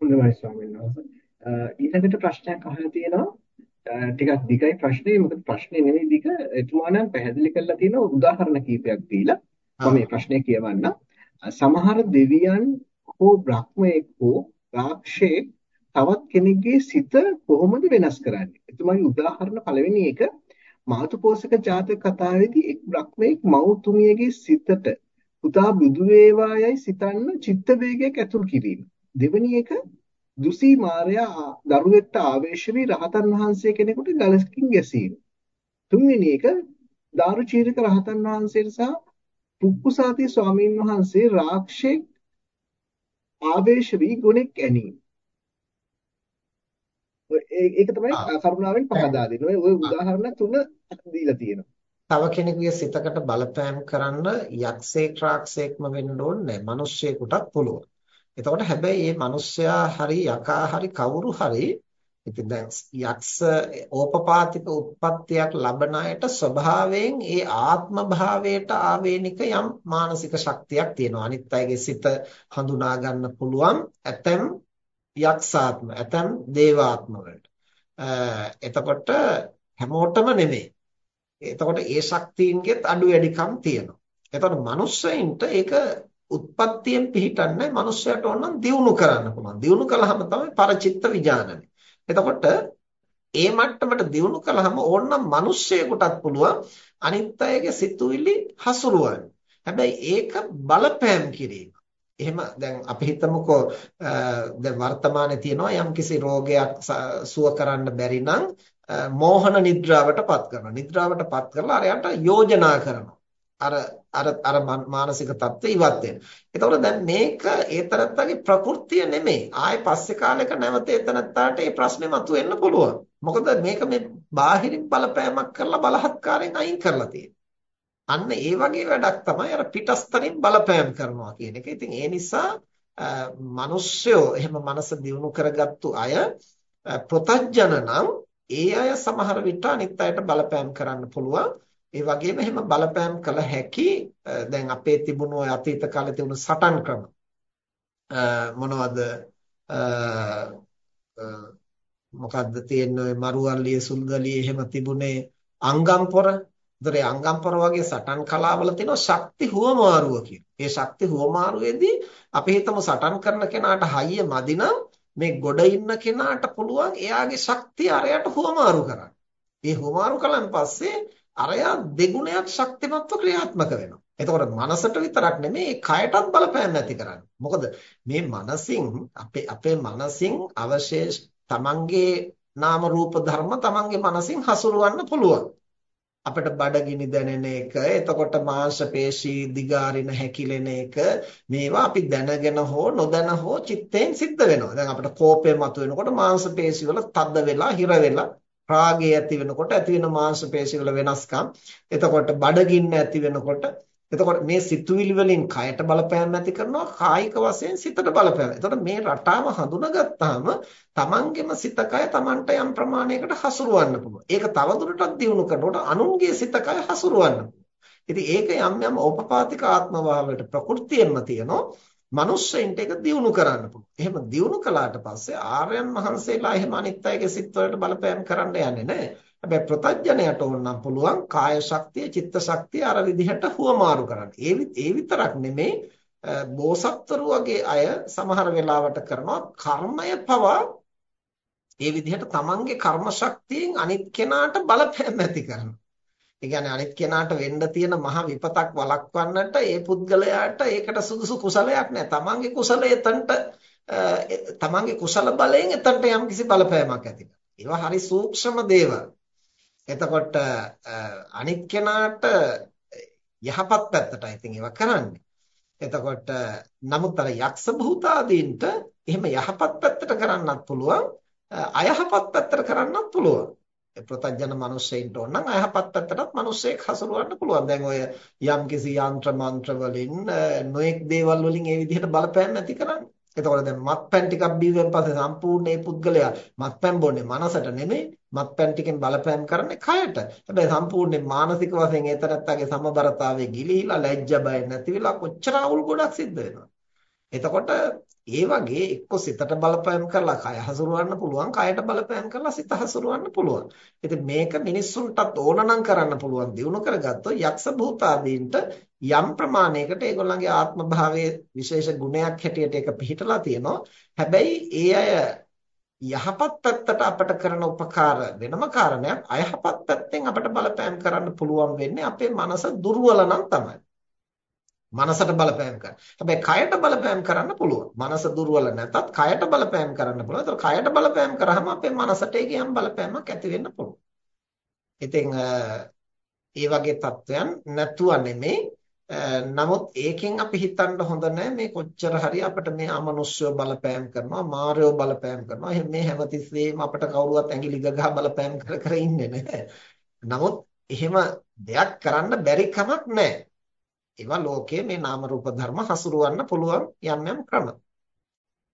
හොඳයි ස්වාමීන් වහන්සේ. ඊළඟට ප්‍රශ්නයක් අහලා තියෙනවා. ටිකක් දිගයි ප්‍රශ්නේ. මොකද ප්‍රශ්නේ නෙමෙයි දිග. එතුමා නම් පැහැදිලි කරලා තියෙනවා උදාහරණ කීපයක් දීලා මම මේ ප්‍රශ්නේ කියවන්න සමහර දෙවියන් හෝ බ්‍රහ්මයෙක් හෝ රාක්ෂයෙක් තවත් කෙනෙක්ගේ සිත කොහොමද වෙනස් කරන්නේ? එතුමාගේ උදාහරණ පළවෙනි එක. මාතුපෝසක ජාතක කතාවේදී එක් බ්‍රහ්මයෙක් මෞතුමියගේ සිතට පුතා බුදු වේවායයි සිතන්න චිත්ත වේගයක් ඇතුල් කිරීම දෙවෙනි එක දුසී මාර්යා දරුවෙක්ට ආවේශ වී රහතන් වහන්සේ කෙනෙකුට ගලකින් ගැසීම. තුන්වෙනි එක දාරුචීරික රහතන් වහන්සේට සහ පුක්කුසාති ස්වාමීන් වහන්සේ රාක්ෂේ ආවේශ වී ගුණෙක් ඇනීම. ඒක තමයි කරුණාවෙන් පහදා දෙන්නේ. ඔය උදාහරණ තුන දීලා තියෙනවා. තව කෙනෙකුගේ සිතකට බලපෑම් කරන්න යක්ෂයෙක් රාක්ෂයෙක්ම වෙන්න ඕනේ නැහැ. මිනිස්සෙකුටත් පුළුවන්. එතකොට හැබැයි මේ මිනිස්සයා හරි යකා හරි කවුරු හරි ඉතින් දැන් යක්ෂ ඕපපාතික උත්පත්තියක් ලබන අයට ස්වභාවයෙන් ඒ ආත්ම භාවයට ආවේනික යම් මානසික ශක්තියක් තියෙනවා. අනිත් අයගේ සිත හඳුනා ගන්න පුළුවන් ඇතැම් යක්ෂාත්ම ඇතැම් දේවාත්ම වලට. එතකොට හැමෝටම නෙමෙයි. එතකොට ඒ ශක්තියින්ගෙත් අඩු වැඩිකම් තියෙනවා. එතකොට මනුස්සයින්ට ඒක උත්පත්තියෙන් පිහිටන්නේ මනුස්සයට ඕනනම් දියුණු කරන්න පුළුවන්. දියුණු කළාම තමයි පරචිත්ත විඥානනේ. එතකොට ඒ මට්ටමට දියුණු කළාම ඕනනම් මිනිස්සෙකුටත් පුළුවන් අනිත් අයගේ සිතුවිලි හසුරුවන්න. හැබැයි ඒක බලපෑම් කිරීම. එහෙම දැන් අපි හිතමුකෝ දැන් වර්තමානයේ තියෙනවා යම්කිසි රෝගයක් සුව කරන්න බැරි නම් මෝහන නිද්‍රාවටපත් කරනවා. නිද්‍රාවටපත් කරලා අරයට යෝජනා කරනවා. අර අර අර මානසික தත්ත්වය ඉවත් වෙන. එතකොට දැන් මේක ඒතරත්තගේ ප්‍රകൃතිය නෙමෙයි. ආයේ පස්සේ කාලෙක නැවත ඒතරත්තට මේ ප්‍රශ්නේ මතුවෙන්න පුළුවන්. මොකද මේක මේ බාහිරින් බලපෑමක් කරලා බලහත්කාරයෙන් අයින් කරලා අන්න ඒ වගේ වැඩක් තමයි අර පිටස්තරින් බලපෑම් කරනවා කියන එක. ඉතින් ඒ නිසා මිනිස්සුયો එහෙම මනස දියුණු කරගත්තු අය ප්‍රතඥ නම් ඒ අය සමහර විට අනිත් අයට බලපෑම් කරන්න පුළුවන්. ඒ වගේම එහෙම බලපෑම් කළ හැකි දැන් අපේ තිබුණු ඔය අතීත කාලේ තිබුණු සටන් ක්‍රම මොනවද මොකද්ද තියෙන්නේ ඔය මරුවල්ලිය සුල්ගලිය එහෙම තිබුණේ අංගම්පොර. ඒතර අංගම්පොර වගේ සටන් කලාවල තියෙන ශක්ති හුවමාරුව කියන. ඒ ශක්ති හුවමාරුවේදී අපි හිතමු සටන් කරන කෙනාට හයිය මදි මේ ගොඩ ඉන්න කෙනාට පුළුවන් එයාගේ ශක්තිය අරයට හුවමාරු කරන්න. ඒ හුවමාරු කලන් පස්සේ අරයා දෙගුණයක් ශක්තිමත්ව ක්‍රියාත්මක වෙනවා. එතකොට මනසට විතරක් නෙමෙයි කයටත් බලපෑම් නැති කරන්නේ. මොකද මේ මනසින් අපේ අපේ මනසින් අවශේෂ තමන්ගේ නාම රූප ධර්ම තමන්ගේ මනසින් හසුරවන්න පුළුවන්. අපිට බඩගිනි දැනෙන එක, එතකොට මාංශ පේශී දිගාරින හැකිලෙන එක මේවා අපි දැනගෙන හෝ නොදැන හෝ චිත්තයෙන් සිද්ධ වෙනවා. දැන් අපිට කෝපය මතුවෙනකොට මාංශ පේශී වල තද වෙලා, හිර වෙලා රාගය ඇති වෙනකොට ඇති වෙන මාංශ පේශිවල වෙනස්කම් එතකොට බඩගින්න ඇති වෙනකොට එතකොට මේ සිතුවිලි වලින් කයට බලපෑම් ඇති කරනවා කායික වශයෙන් සිතට බලපෑම්. එතකොට මේ රටාව හඳුනාගත්තාම තමන්ගේම සිත කය තමන්ට යම් ප්‍රමාණයකට හසුරවන්න පුළුවන්. ඒක තවදුරටත් දියුණු කරනකොට අනුන්ගේ සිත කය හසුරවන්න ඉතින් ඒක යම් යම් ඕපපාතික ආත්ම භාවයට ප්‍රകൃතියෙන්ම තියෙනවා. මනුස්සයින්ට ඒක දියුණු කරන්න පුළුවන්. එහෙම දියුණු කළාට පස්සේ ආර්යයන් වහන්සේලා එහෙම අනිත් අයගේ සිත්වලට බලපෑම් කරන්න යන්නේ නැහැ. හැබැයි ප්‍රතඥයට ඕනනම් පුළුවන් කාය ශක්තිය, චිත්ත ශක්තිය අර විදිහට හුවමාරු කරන්න. ඒ ඒ විතරක් නෙමේ බෝසත්වරු වගේ අය සමහර වෙලාවට කරනවා කර්මය පවා ඒ විදිහට තමන්ගේ කර්ම ශක්තියෙන් අනිත් කෙනාට බලපෑම් ඇති කරනවා. ඒ කියන්නේ අනිත් කෙනාට වෙන්න තියෙන මහ විපතක් වළක්වන්නට ඒ පුද්ගලයාට ඒකට සුදුසු කුසලයක් නැහැ. තමන්ගේ කුසලය එතනට තමන්ගේ කුසල බලයෙන් එතනට යම්කිසි බලපෑමක් ඇති ඒවා හරි සූක්ෂම දේවල්. එතකොට අනිත් කෙනාට යහපත් පැත්තටයි ඉතින් ඒවා කරන්නේ. එතකොට නමුත් අර යක්ෂ භූතාදීන්ට එහෙම යහපත් පැත්තට කරන්නත් පුළුවන් අයහපත් පැත්තට කරන්නත් පුළුවන්. ප්‍රතඥ මිනිස්සෙයින්ට ඕන නම් අයහපත් පැත්තටත් මිනිස්සෙක් හසුරවන්න පුළුවන්. දැන් ඔය යම්කිසි යంత్ర මන්ත්‍ර වලින් නොඑක් දේවල් වලින් ඒ විදිහට බලපෑම් නැති කරන්නේ. එතකොට දැන් මත්පැන් ටිකක් බීවෙන් පස්සේ සම්පූර්ණ මේ පුද්ගලයා මත්පැන් බොන්නේ මනසට නෙමෙයි මත්පැන් ටිකෙන් බලපෑම් කරන්නේ කයට. හැබැයි සම්පූර්ණ මානසික වශයෙන් ඒතරත්තගේ සමබරතාවයේ ගිලිහිලා ලැජ්ජ බය නැති වෙලා කොච්චර අවුල් ගොඩක් සිද්ධ වෙනවද? එතකොට ඒ වගේ එක්ක සිතට බලපෑම් කරලා කය හසුරවන්න පුළුවන් කයට බලපෑම් කරලා සිත හසුරවන්න පුළුවන්. ඉතින් මේක මිනිස්සුන්ටත් ඕනනම් කරන්න පුළුවන් දිනු කරගත්තොත් යක්ෂ භූතාදීන්ට යම් ප්‍රමාණයකට ඒගොල්ලන්ගේ ආත්ම භාවයේ විශේෂ ගුණයක් හැටියට ඒක පිහිටලා තියෙනවා. හැබැයි ඒ අය යහපත් පැත්තට අපට කරන උපකාර වෙනම කාරණයක් අයහපත් පැත්තෙන් අපට බලපෑම් කරන්න පුළුවන් වෙන්නේ අපේ මනස දුර්වල නම් තමයි. මනසට බලපෑම් කරන්න. හැබැයි කයට බලපෑම් කරන්න පුළුවන්. මනස දුර්වල නැතත් කයට බලපෑම් කරන්න පුළුවන්. ඒතර කයට බලපෑම් කරාම අපේ මනසට ඒකේ යම් බලපෑමක් ඇති වෙන්න පුළුවන්. ඉතින් ඒ වගේ තත්වයන් නැතුව නෙමෙයි. නමුත් ඒකෙන් අපි හිතන්න හොඳ නැහැ මේ කොච්චර හරි අපිට මේ අමනුෂ්‍යව බලපෑම් කරනවා, මායව බලපෑම් කරනවා. එහෙනම් මේ හැමතිස්සෙම අපිට කවුරුවත් ඇඟිලි ගගහ බලපෑම් කර කර ඉන්නේ නැහැ. නමුත් එහෙම දෙයක් කරන්න බැරි කමක් නැහැ. ඒවා ලෝකයේ මේ නාම රූප ධර්ම හසුරවන්න පුළුවන් යම් යම් ක්‍රම.